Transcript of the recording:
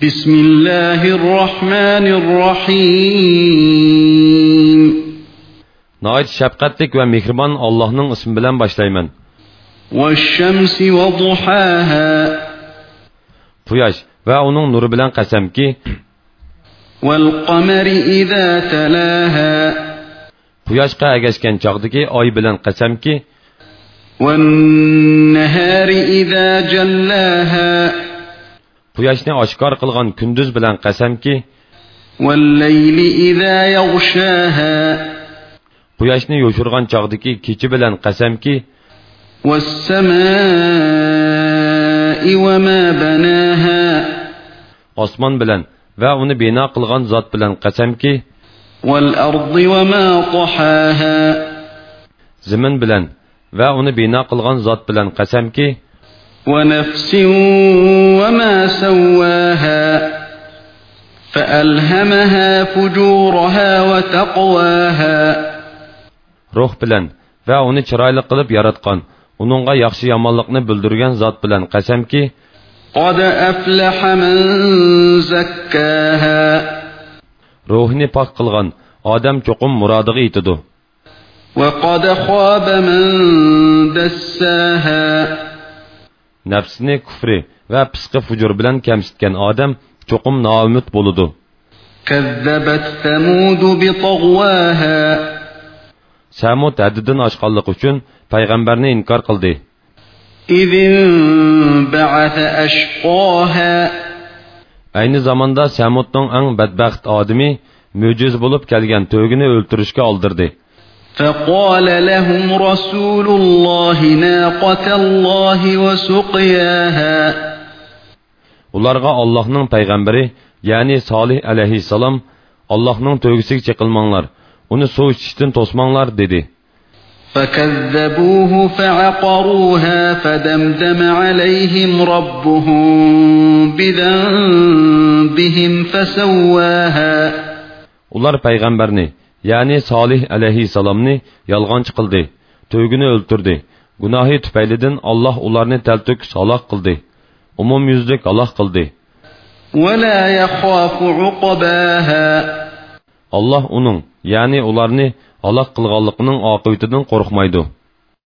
بسم الله الرحمن الرحيم ناھايىتى شەپقەتلىك ۋە مېھرىبان ئاللاھنىڭ ئىسمى بىلەن باشلايمەن والشمس وضحاها قياش و اونن نور بلن قسمكي والقمر اذا تلاها قياش كان چاغدكي اي بلن قسمكي والنهار اذا جلاها quyoshni oshkor qilgan kunduz bilan qasamki quyoshni yo'shirgan chog'dagi kechi bilan qasamki osmon bilan va uni bino qilgan zot bilan qasamki zimin bilan va uni bino qilgan zot bilan qasamki ونفس وما سواها فألهمها فجورها وتقواها. روح بلن و اونی چرایلی قلب یاراتقان اونونغا یاخشی یامانلیقنی بیلدیرگان زات بلن. قسمکی قد افلح من زكاها روھىنى پاك قىلغان. ئادەم چوقۇم مۇرادىغا يېتىدۇ وقد قد خواب من دساها. nafsini kufri va pisqi fujur bilan kamsitgan odam cho'qim noumid bo'ludi. Samud haddidan oshqanligi uchun payg'ambarni inkor qildi. Ayni zamonda samudning ang badbaxt odimi mo'jiz bo'lib kelgan to'gini o'ltirishga oldirdi. فقال لهم رسول الله ناقة الله وسقياها ularga allohning payg'ambari ya'ni solih alayhissalom allohning to'gisiga chiqilmanglar uni suv ichishdan to'smanglar dedi فكذبوه فعقروها فدمدم عليهم ربهم بذنبهم فسواها ular payg'ambarni yani Salih alayhissalomni yolg'onchi qildi to'ygini o'ltirdi gunohi tufaylidan alloh ularni taltuk saloq qildi umum yuzlik aloh qildi alloh uning ya'ni ularni aloq qilganligining oqibatidan qo'rqmaydi